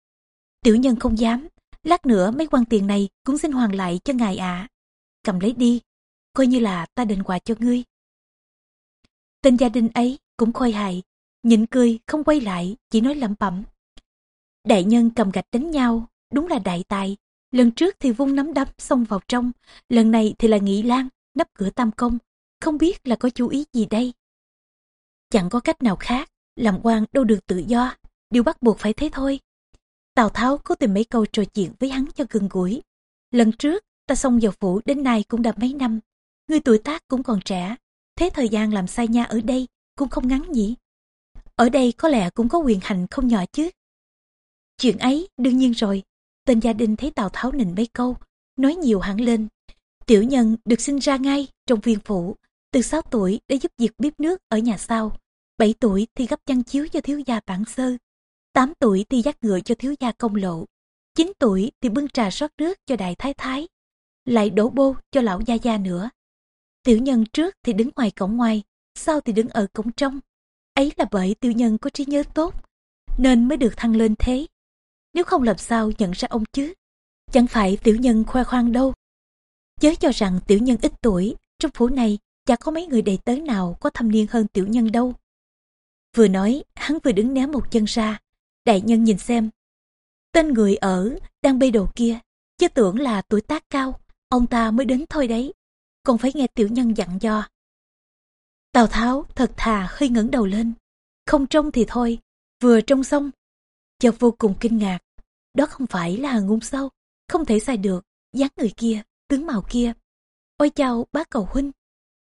Tiểu nhân không dám, lát nữa mấy quan tiền này cũng xin hoàn lại cho ngài ạ. Cầm lấy đi, coi như là ta đền quà cho ngươi. Tên gia đình ấy cũng khôi hài, nhịn cười không quay lại, chỉ nói lẩm bẩm. Đại nhân cầm gạch đánh nhau, đúng là đại tài. Lần trước thì vung nắm đấm xông vào trong, lần này thì là nghị lan, nắp cửa tam công, không biết là có chú ý gì đây. Chẳng có cách nào khác, làm quan đâu được tự do, điều bắt buộc phải thế thôi. Tào Tháo cố tìm mấy câu trò chuyện với hắn cho gần gũi. Lần trước, ta xông vào phủ đến nay cũng đã mấy năm. Người tuổi tác cũng còn trẻ, thế thời gian làm sai nha ở đây cũng không ngắn nhỉ. Ở đây có lẽ cũng có quyền hành không nhỏ chứ. Chuyện ấy đương nhiên rồi, tên gia đình thấy Tào Tháo nịnh mấy câu, nói nhiều hẳn lên. Tiểu nhân được sinh ra ngay trong viên phủ, từ 6 tuổi đã giúp việc bếp nước ở nhà sau, 7 tuổi thì gấp chăn chiếu cho thiếu gia bản sơ, 8 tuổi thì dắt ngựa cho thiếu gia công lộ, 9 tuổi thì bưng trà rót nước cho đại thái thái, lại đổ bô cho lão gia gia nữa. Tiểu nhân trước thì đứng ngoài cổng ngoài, sau thì đứng ở cổng trong. ấy là bởi tiểu nhân có trí nhớ tốt, nên mới được thăng lên thế. Nếu không làm sao nhận ra ông chứ, chẳng phải tiểu nhân khoe khoang đâu. Chớ cho rằng tiểu nhân ít tuổi, trong phủ này chả có mấy người đầy tớ nào có thâm niên hơn tiểu nhân đâu. Vừa nói, hắn vừa đứng ném một chân ra, đại nhân nhìn xem. Tên người ở, đang bê đồ kia, chứ tưởng là tuổi tác cao, ông ta mới đến thôi đấy, còn phải nghe tiểu nhân dặn dò. Tào Tháo thật thà hơi ngẩng đầu lên, không trông thì thôi, vừa trông xong, chợt vô cùng kinh ngạc. Đó không phải là ngung sâu, không thể sai được, dáng người kia, tướng mạo kia. Ôi chào bác cầu huynh.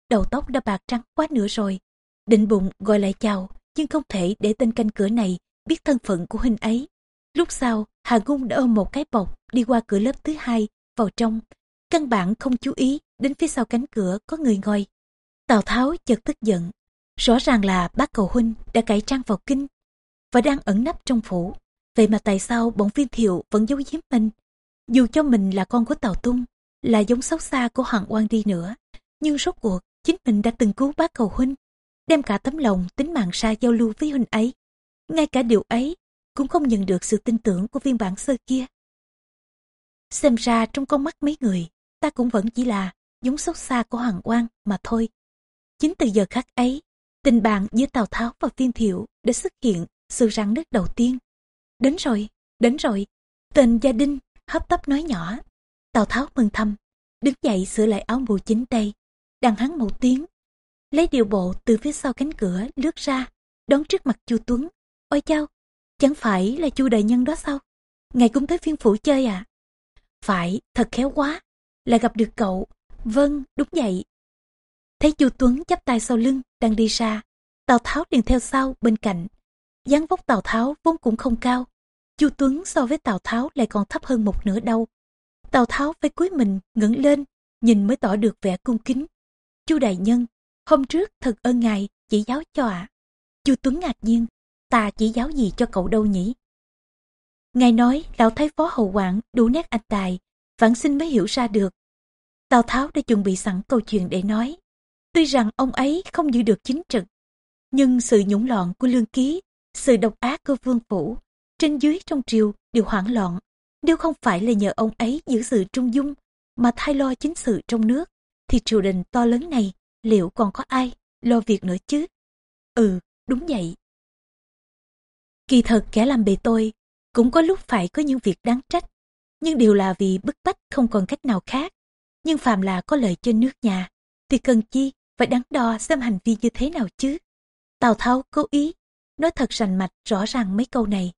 Đầu tóc đã bạc trắng quá nữa rồi, định bụng gọi lại chào, nhưng không thể để tên canh cửa này biết thân phận của huynh ấy. Lúc sau, Hà Ngung đã ôm một cái bọc đi qua cửa lớp thứ hai, vào trong. Căn bản không chú ý đến phía sau cánh cửa có người ngồi. Tào Tháo chợt tức giận. Rõ ràng là bác cầu huynh đã cải trang vào kinh và đang ẩn nấp trong phủ. Vậy mà tại sao bọn viên thiệu vẫn giấu giếm mình? Dù cho mình là con của Tào Tung, là giống xấu xa của Hoàng Oan đi nữa, nhưng rốt cuộc chính mình đã từng cứu bác cầu huynh, đem cả tấm lòng tính mạng ra giao lưu với huynh ấy. Ngay cả điều ấy cũng không nhận được sự tin tưởng của viên bản sơ kia. Xem ra trong con mắt mấy người, ta cũng vẫn chỉ là giống xấu xa của Hoàng Oan mà thôi. Chính từ giờ khắc ấy, tình bạn giữa Tào Tháo và Viên Thiệu đã xuất hiện sự răng nứt đầu tiên. Đến rồi, đến rồi, tên gia đình hấp tấp nói nhỏ. Tào Tháo mừng thầm, đứng dậy sửa lại áo mù chính tay, đằng hắn một tiếng. Lấy điều bộ từ phía sau cánh cửa lướt ra, đón trước mặt chu Tuấn. Ôi chao, chẳng phải là chu đại nhân đó sao? Ngài cũng tới phiên phủ chơi à? Phải, thật khéo quá, lại gặp được cậu. Vâng, đúng vậy. Thấy chu Tuấn chắp tay sau lưng, đang đi xa. Tào Tháo liền theo sau, bên cạnh. dáng vóc Tào Tháo vốn cũng không cao chu Tuấn so với Tào Tháo lại còn thấp hơn một nửa đâu. Tào Tháo phải cúi mình, ngẩng lên, nhìn mới tỏ được vẻ cung kính. chu đại nhân, hôm trước thật ơn ngài chỉ giáo cho ạ. À. chu Tuấn ngạc nhiên, ta chỉ giáo gì cho cậu đâu nhỉ? Ngài nói lão thái phó hầu quản đủ nét anh tài, vãn sinh mới hiểu ra được. Tào Tháo đã chuẩn bị sẵn câu chuyện để nói. Tuy rằng ông ấy không giữ được chính trực, nhưng sự nhũng loạn của lương ký, sự độc ác của vương phủ, trên dưới trong triều đều hoảng loạn. Nếu không phải là nhờ ông ấy giữ sự trung dung, mà thay lo chính sự trong nước, thì triều đình to lớn này liệu còn có ai lo việc nữa chứ? Ừ, đúng vậy. Kỳ thật kẻ làm bề tôi cũng có lúc phải có những việc đáng trách, nhưng đều là vì bức bách không còn cách nào khác. Nhưng phàm là có lợi cho nước nhà, thì cần chi phải đắn đo xem hành vi như thế nào chứ. Tào Tháo cố ý, nói thật rành mạch rõ ràng mấy câu này.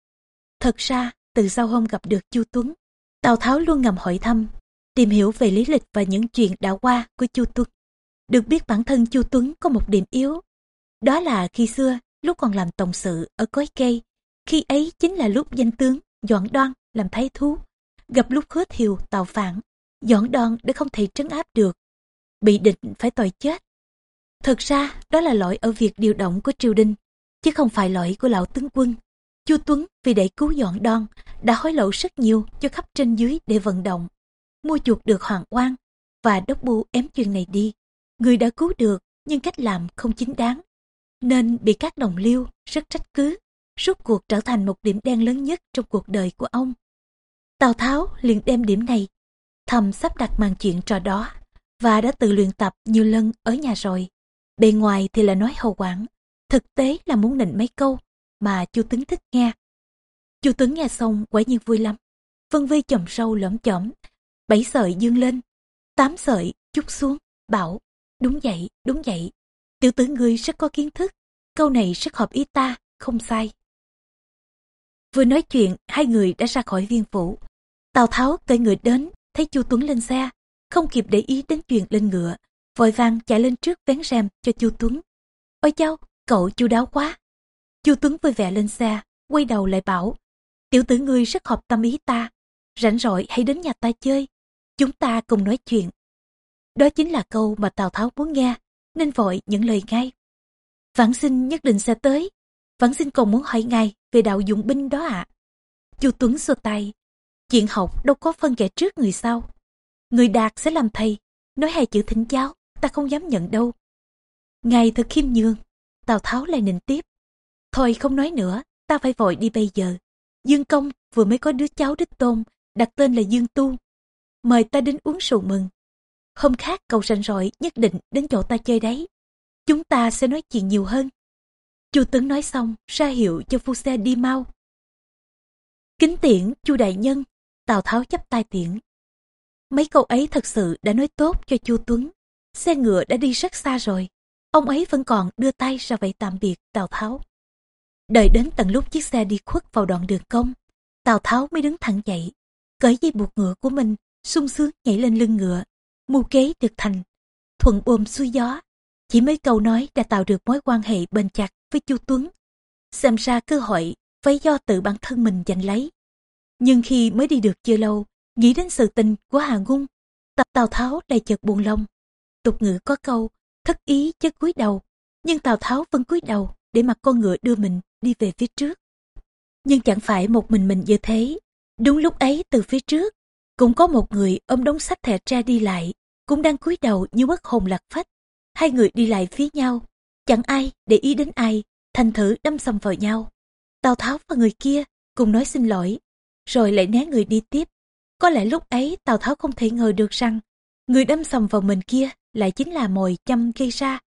Thật ra, từ sau hôm gặp được Chu Tuấn, Tào Tháo luôn ngầm hỏi thăm, tìm hiểu về lý lịch và những chuyện đã qua của Chu Tuấn. Được biết bản thân Chu Tuấn có một điểm yếu, đó là khi xưa lúc còn làm tổng sự ở cối cây khi ấy chính là lúc danh tướng Doãn Đoan làm thái thú, gặp lúc hứa thiều tạo phản, Doãn Đoan đã không thể trấn áp được, bị định phải tội chết. Thực ra đó là lỗi ở việc điều động của triều đình, chứ không phải lỗi của lão tướng quân. Chu Tuấn vì để cứu dọn Đoan đã hối lộ rất nhiều cho khắp trên dưới để vận động, mua chuộc được Hoàng Oan và đốc bu ém chuyện này đi. Người đã cứu được nhưng cách làm không chính đáng, nên bị các đồng liêu rất trách cứ rốt cuộc trở thành một điểm đen lớn nhất trong cuộc đời của ông. Tào Tháo liền đem điểm này, thầm sắp đặt màn chuyện trò đó, và đã tự luyện tập nhiều lần ở nhà rồi. Bề ngoài thì là nói hầu quảng, thực tế là muốn nịnh mấy câu mà chu Tuấn thích nghe. chu Tuấn nghe xong quả nhiên vui lắm. Vân Vi chồng sâu lõm chõm, bảy sợi dương lên, tám sợi chút xuống, bảo, đúng vậy, đúng vậy. Tiểu tử ngươi rất có kiến thức, câu này rất hợp ý ta, không sai. Vừa nói chuyện, hai người đã ra khỏi viên phủ. Tào Tháo tới người đến, thấy Chu Tuấn lên xe, không kịp để ý đến chuyện lên ngựa, vội vàng chạy lên trước vén rèm cho Chu Tuấn. Ôi cháu, cậu chu đáo quá. Chu Tuấn vui vẻ lên xe, quay đầu lại bảo, tiểu tử ngươi rất hợp tâm ý ta, rảnh rỗi hãy đến nhà ta chơi, chúng ta cùng nói chuyện. Đó chính là câu mà Tào Tháo muốn nghe, nên vội những lời ngay. Vãng sinh nhất định sẽ tới, vẫn xin còn muốn hỏi ngài về đạo dụng binh đó ạ. À. Chu Tuấn xua tay. Chuyện học đâu có phân kẻ trước người sau. Người đạt sẽ làm thầy. Nói hai chữ thỉnh giáo, ta không dám nhận đâu. Ngài thật khiêm nhường. Tào Tháo lại nịnh tiếp. Thôi không nói nữa, ta phải vội đi bây giờ. Dương Công vừa mới có đứa cháu đích tôn, đặt tên là Dương Tu. Mời ta đến uống rượu mừng. Hôm khác cậu rảnh rỗi nhất định đến chỗ ta chơi đấy. Chúng ta sẽ nói chuyện nhiều hơn. Chu Tấn nói xong, ra hiệu cho phu xe đi mau. Kính tiễn, chu đại nhân, Tào Tháo chấp tay tiễn. Mấy câu ấy thật sự đã nói tốt cho Chu Tuấn. Xe ngựa đã đi rất xa rồi. Ông ấy vẫn còn đưa tay ra vậy tạm biệt Tào Tháo. Đợi đến tận lúc chiếc xe đi khuất vào đoạn đường công, Tào Tháo mới đứng thẳng dậy, cởi dây buộc ngựa của mình, sung sướng nhảy lên lưng ngựa. Mưu kế được thành, thuận ôm xuôi gió. Chỉ mấy câu nói đã tạo được mối quan hệ bền chặt với Chu Tuấn. Xem ra cơ hội phải do tự bản thân mình giành lấy. Nhưng khi mới đi được chưa lâu, nghĩ đến sự tình của Hà Ngung, tập Tào Tháo đầy chợt buồn lòng. Tục ngữ có câu, thất ý chứ cúi đầu, nhưng Tào Tháo vẫn cúi đầu để mặc con ngựa đưa mình đi về phía trước. Nhưng chẳng phải một mình mình như thế. Đúng lúc ấy từ phía trước, cũng có một người ôm đống sách thẻ tra đi lại, cũng đang cúi đầu như mất hồn lạc phách. Hai người đi lại phía nhau, chẳng ai để ý đến ai, thành thử đâm sầm vào nhau. Tào Tháo và người kia cùng nói xin lỗi, rồi lại né người đi tiếp. Có lẽ lúc ấy Tào Tháo không thể ngờ được rằng người đâm sầm vào mình kia lại chính là mồi châm gây ra.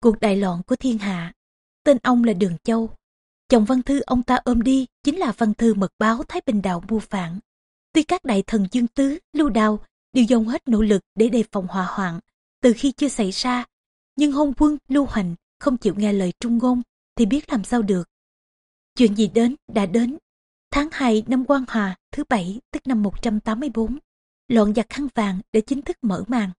Cuộc đại loạn của thiên hạ. Tên ông là Đường Châu. Chồng văn thư ông ta ôm đi chính là văn thư mật báo Thái Bình Đạo mưu phản. Tuy các đại thần Dương Tứ, Lưu Đào đều dồn hết nỗ lực để đề phòng hỏa hoạn từ khi chưa xảy ra, nhưng hôn quân Lưu Hoành không chịu nghe lời trung ngôn thì biết làm sao được. Chuyện gì đến đã đến. Tháng 2 năm Quan Hòa thứ bảy tức năm 184, loạn giặc khăn vàng đã chính thức mở màn.